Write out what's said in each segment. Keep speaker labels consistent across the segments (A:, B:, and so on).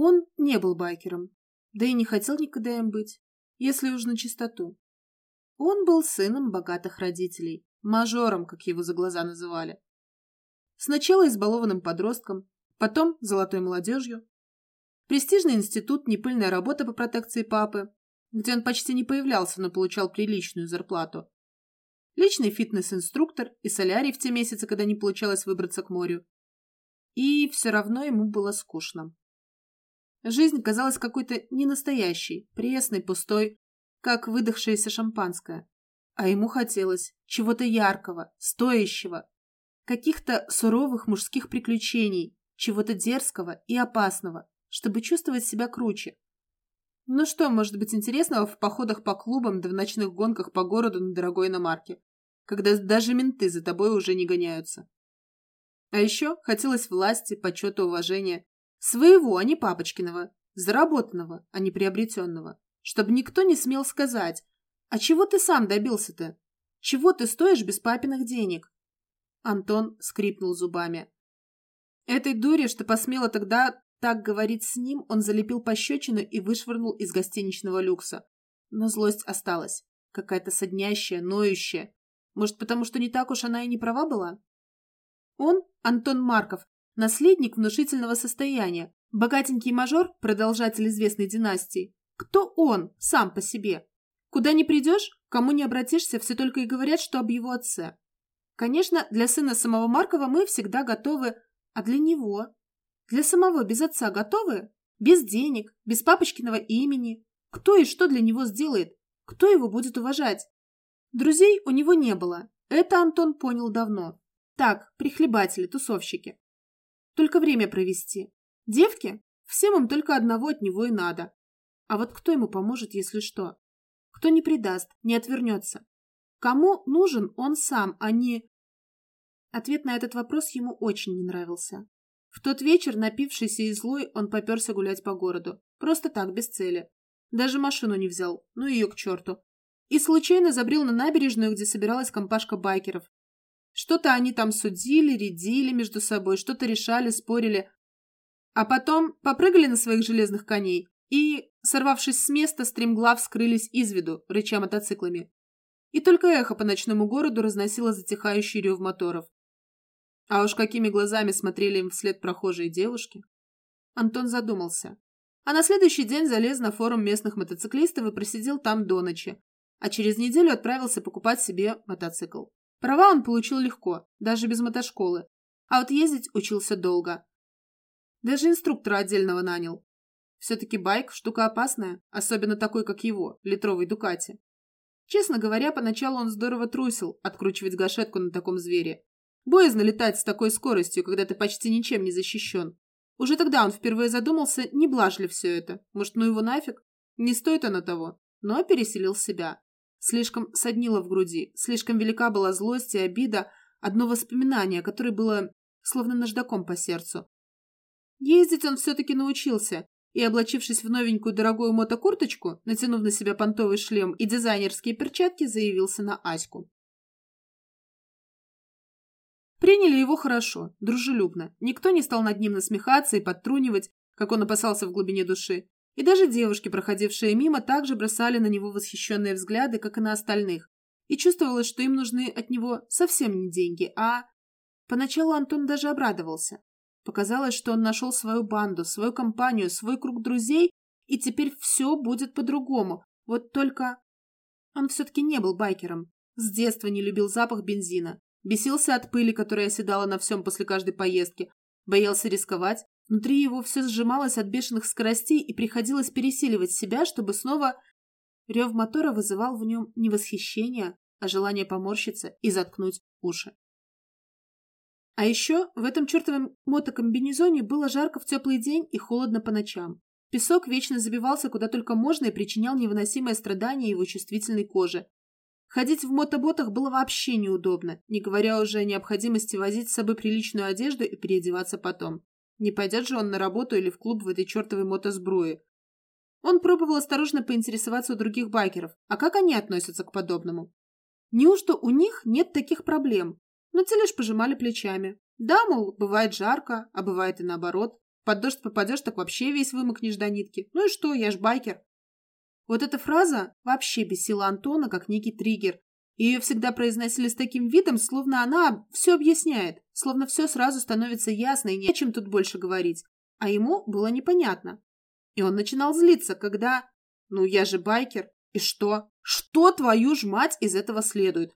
A: Он не был байкером, да и не хотел никогда им быть, если уж на чистоту. Он был сыном богатых родителей, мажором, как его за глаза называли. Сначала избалованным подростком, потом золотой молодежью. Престижный институт, непыльная работа по протекции папы, где он почти не появлялся, но получал приличную зарплату. Личный фитнес-инструктор и солярий в те месяцы, когда не получалось выбраться к морю. И все равно ему было скучно. Жизнь казалась какой-то ненастоящей, пресной, пустой, как выдохшееся шампанское. А ему хотелось чего-то яркого, стоящего, каких-то суровых мужских приключений, чего-то дерзкого и опасного, чтобы чувствовать себя круче. Ну что может быть интересного в походах по клубам да в ночных гонках по городу на дорогой иномарке, когда даже менты за тобой уже не гоняются? А еще хотелось власти, почета, уважения. Своего, а не папочкиного. Заработанного, а не приобретенного чтобы никто не смел сказать, «А чего ты сам добился-то? Чего ты стоишь без папиных денег?» Антон скрипнул зубами. Этой дуре, что посмела тогда так говорить с ним, он залепил пощечину и вышвырнул из гостиничного люкса. Но злость осталась. Какая-то соднящая, ноющая. Может, потому что не так уж она и не права была? Он, Антон Марков, наследник внушительного состояния, богатенький мажор, продолжатель известной династии, кто он сам по себе? Куда не придешь, кому не обратишься, все только и говорят, что об его отце. Конечно, для сына самого Маркова мы всегда готовы, а для него? Для самого без отца готовы? Без денег, без папочкиного имени? Кто и что для него сделает? Кто его будет уважать? Друзей у него не было. Это Антон понял давно. Так, прихлебатели, тусовщики. Только время провести. Девки? Всем им только одного от него и надо. А вот кто ему поможет, если что? Кто не предаст, не отвернется? Кому нужен он сам, а не... Ответ на этот вопрос ему очень не нравился. В тот вечер, напившийся и злой, он поперся гулять по городу. Просто так, без цели. Даже машину не взял, ну ее к черту. И случайно забрел на набережную, где собиралась компашка байкеров. Что-то они там судили, редили между собой, что-то решали, спорили. А потом попрыгали на своих железных коней и, сорвавшись с места, стремглав скрылись из виду, рыча мотоциклами. И только эхо по ночному городу разносило затихающий рев моторов. А уж какими глазами смотрели им вслед прохожие девушки. Антон задумался. А на следующий день залез на форум местных мотоциклистов и просидел там до ночи, а через неделю отправился покупать себе мотоцикл. Права он получил легко, даже без мотошколы, а вот ездить учился долго. Даже инструктора отдельного нанял, все-таки байк – штука опасная, особенно такой, как его, литровый Дукати. Честно говоря, поначалу он здорово трусил откручивать гашетку на таком звере. Боязно летать с такой скоростью, когда ты почти ничем не защищен. Уже тогда он впервые задумался, не блажь ли все это. Может, ну его нафиг? Не стоит оно того. Но переселил себя. Слишком соднило в груди, слишком велика была злость и обида, одно воспоминание, которое было словно наждаком по сердцу. Ездить он все-таки научился, и, облачившись в новенькую дорогую мотокурточку, натянув на себя понтовый шлем и дизайнерские перчатки, заявился на Аську. Приняли его хорошо, дружелюбно. Никто не стал над ним насмехаться и подтрунивать, как он опасался в глубине души. И даже девушки, проходившие мимо, также бросали на него восхищенные взгляды, как и на остальных. И чувствовалось, что им нужны от него совсем не деньги, а... Поначалу Антон даже обрадовался. Показалось, что он нашел свою банду, свою компанию, свой круг друзей, и теперь все будет по-другому. Вот только... Он все-таки не был байкером. С детства не любил запах бензина. Бесился от пыли, которая оседала на всем после каждой поездки. Боялся рисковать. Внутри его все сжималось от бешеных скоростей, и приходилось пересиливать себя, чтобы снова... Рев мотора вызывал в нем не восхищение, а желание поморщиться и заткнуть уши. А еще в этом чертовом мотокомбинезоне было жарко в теплый день и холодно по ночам. Песок вечно забивался куда только можно и причинял невыносимое страдание его чувствительной коже. Ходить в мотоботах было вообще неудобно, не говоря уже о необходимости возить с собой приличную одежду и переодеваться потом. Не пойдет же он на работу или в клуб в этой чертовой мотосбруе. Он пробовал осторожно поинтересоваться у других байкеров, а как они относятся к подобному. Неужто у них нет таких проблем? но те лишь пожимали плечами. Да, мол, бывает жарко, а бывает и наоборот. Под дождь попадешь, так вообще весь вымокнешь до нитки. Ну и что, я ж байкер. Вот эта фраза вообще бесила Антона, как некий триггер. Ее всегда произносили с таким видом, словно она все объясняет, словно все сразу становится ясно и не о чем тут больше говорить. А ему было непонятно. И он начинал злиться, когда... Ну, я же байкер. И что? Что, твою ж мать, из этого следует?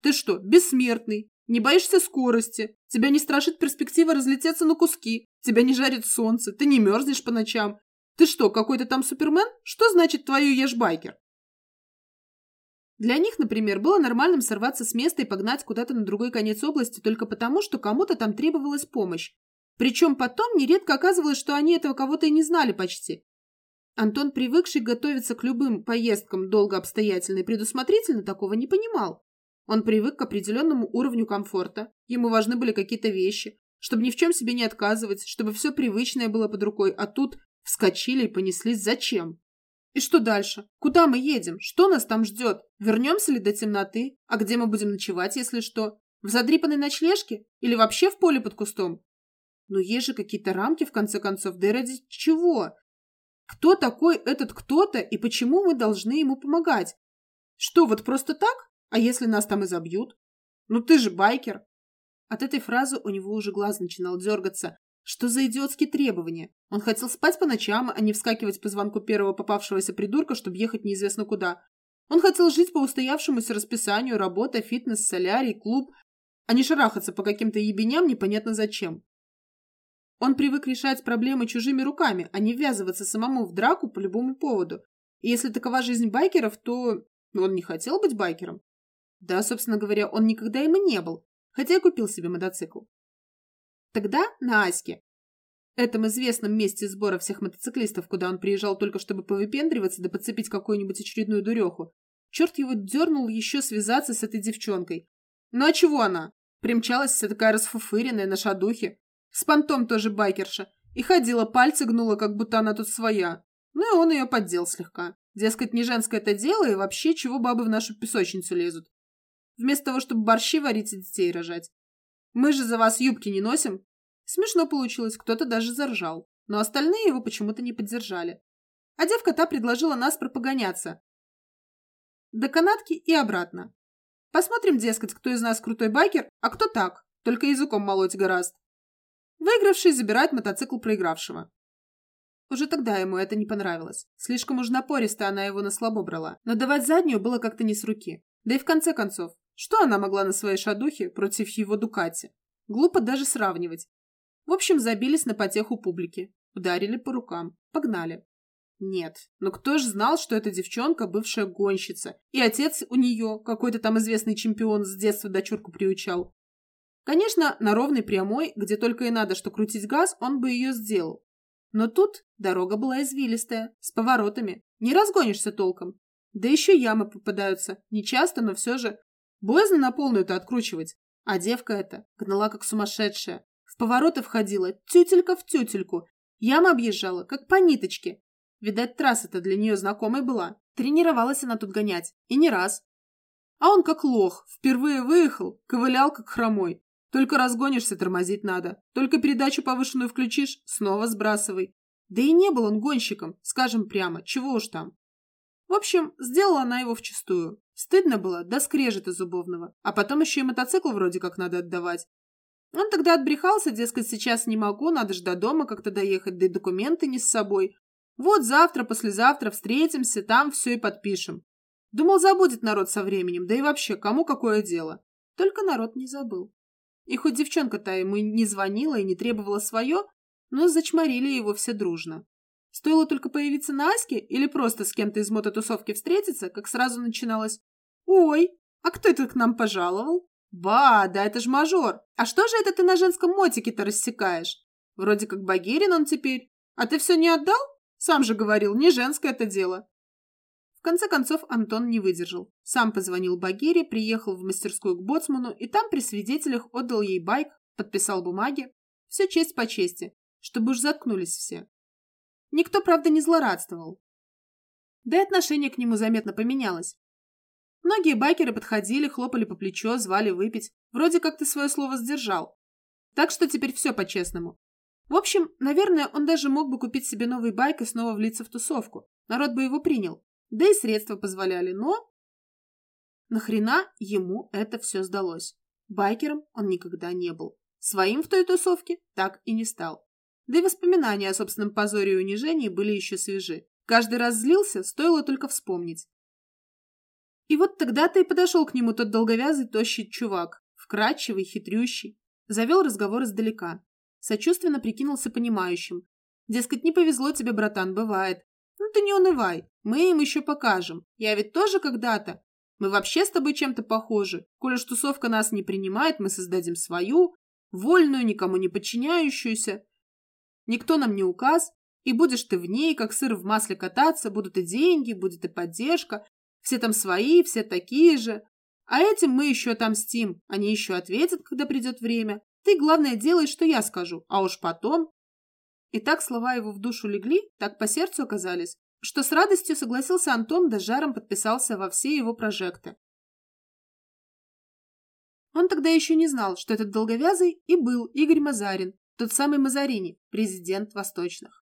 A: Ты что, бессмертный? Не боишься скорости? Тебя не страшит перспектива разлететься на куски? Тебя не жарит солнце? Ты не мерзнешь по ночам? Ты что, какой-то там супермен? Что значит твою ешь байкер? Для них, например, было нормальным сорваться с места и погнать куда-то на другой конец области только потому, что кому-то там требовалась помощь. Причем потом нередко оказывалось, что они этого кого-то и не знали почти. Антон, привыкший готовиться к любым поездкам долго обстоятельно и предусмотрительно, такого не понимал. Он привык к определенному уровню комфорта, ему важны были какие-то вещи, чтобы ни в чем себе не отказывать, чтобы все привычное было под рукой, а тут вскочили и понеслись зачем? И что дальше? Куда мы едем? Что нас там ждет? Вернемся ли до темноты? А где мы будем ночевать, если что? В задрипанной ночлежке? Или вообще в поле под кустом? Но есть же какие-то рамки, в конце концов, да и ради чего? Кто такой этот кто-то и почему мы должны ему помогать? Что, вот просто так? А если нас там изобьют? Ну ты же байкер. От этой фразы у него уже глаз начинал дергаться. Что за идиотские требования? Он хотел спать по ночам, а не вскакивать по звонку первого попавшегося придурка, чтобы ехать неизвестно куда. Он хотел жить по устоявшемуся расписанию, работа, фитнес, солярий, клуб, а не шарахаться по каким-то ебеням непонятно зачем. Он привык решать проблемы чужими руками, а не ввязываться самому в драку по любому поводу. И если такова жизнь байкеров, то он не хотел быть байкером. Да, собственно говоря, он никогда им и не был, хотя и купил себе мотоцикл. Тогда на Аське, этом известном месте сбора всех мотоциклистов, куда он приезжал только чтобы повыпендриваться да подцепить какую-нибудь очередную дуреху, черт его дернул еще связаться с этой девчонкой. Ну а чего она? Примчалась вся такая расфуфыренная на шадухе. С понтом тоже байкерша. И ходила, пальцы гнула, как будто она тут своя. Ну и он ее поддел слегка. Дескать, не женское это дело, и вообще, чего бабы в нашу песочницу лезут. Вместо того, чтобы борщи варить и детей рожать. Мы же за вас юбки не носим. Смешно получилось, кто-то даже заржал. Но остальные его почему-то не поддержали. А девка та предложила нас пропогоняться. До канатки и обратно. Посмотрим, дескать, кто из нас крутой байкер, а кто так, только языком молоть гораст. Выигравший забирает мотоцикл проигравшего. Уже тогда ему это не понравилось. Слишком уж напористо она его на слабо брала. Но давать заднюю было как-то не с руки. Да и в конце концов, что она могла на своей шадухе против его Дукати? Глупо даже сравнивать. В общем, забились на потеху публики. Ударили по рукам. Погнали. Нет, но кто ж знал, что эта девчонка бывшая гонщица, и отец у нее, какой-то там известный чемпион, с детства дочурку приучал. Конечно, на ровной прямой, где только и надо, что крутить газ, он бы ее сделал. Но тут дорога была извилистая, с поворотами, не разгонишься толком. Да еще ямы попадаются, не часто, но все же. Боязно на полную-то откручивать. А девка эта гнала как сумасшедшая. В повороты входила тютелька в тютельку. Яма объезжала, как по ниточке. Видать, трасса-то для нее знакомой была. Тренировалась она тут гонять. И не раз. А он как лох. Впервые выехал, ковылял как хромой. Только разгонишься, тормозить надо. Только передачу повышенную включишь, снова сбрасывай. Да и не был он гонщиком, скажем прямо, чего уж там. В общем, сделала она его вчистую. Стыдно было, до скрежета зубовного. А потом еще и мотоцикл вроде как надо отдавать. Он тогда отбрехался, дескать, сейчас не могу, надо же до дома как-то доехать, да и документы не с собой. Вот завтра, послезавтра встретимся, там все и подпишем. Думал, забудет народ со временем, да и вообще, кому какое дело. Только народ не забыл. И хоть девчонка-то ему не звонила и не требовала свое, но зачморили его все дружно. Стоило только появиться на Аське или просто с кем-то из мототусовки встретиться, как сразу начиналось «Ой, а кто это к нам пожаловал?» «Ба, да это ж мажор! А что же это ты на женском мотике-то рассекаешь? Вроде как Багирин он теперь. А ты все не отдал? Сам же говорил, не женское это дело». В конце концов Антон не выдержал. Сам позвонил Багире, приехал в мастерскую к боцману и там при свидетелях отдал ей байк, подписал бумаги. Все честь по чести, чтобы уж заткнулись все. Никто, правда, не злорадствовал. Да и отношение к нему заметно поменялось. Многие байкеры подходили, хлопали по плечу, звали выпить. Вроде как ты свое слово сдержал. Так что теперь все по-честному. В общем, наверное, он даже мог бы купить себе новый байк и снова влиться в тусовку. Народ бы его принял. Да и средства позволяли, но... Нахрена ему это все сдалось? Байкером он никогда не был. Своим в той тусовке так и не стал. Да и воспоминания о собственном позоре и унижении были еще свежи. Каждый раз злился, стоило только вспомнить. И вот тогда-то и подошел к нему тот долговязый тощий чувак, вкрадчивый, хитрющий. Завел разговор издалека. Сочувственно прикинулся понимающим. Дескать, не повезло тебе, братан, бывает. Ну ты не унывай, мы им еще покажем. Я ведь тоже когда-то. Мы вообще с тобой чем-то похожи. Коли уж тусовка нас не принимает, мы создадим свою, вольную, никому не подчиняющуюся. Никто нам не указ, и будешь ты в ней, как сыр в масле кататься, будут и деньги, будет и поддержка. Все там свои, все такие же. А этим мы еще отомстим. Они еще ответят, когда придет время. Ты, главное, делай, что я скажу, а уж потом... И так слова его в душу легли, так по сердцу оказались, что с радостью согласился Антон, да жаром подписался во все его прожекты. Он тогда еще не знал, что этот долговязый и был Игорь Мазарин, тот самый Мазарини, президент Восточных.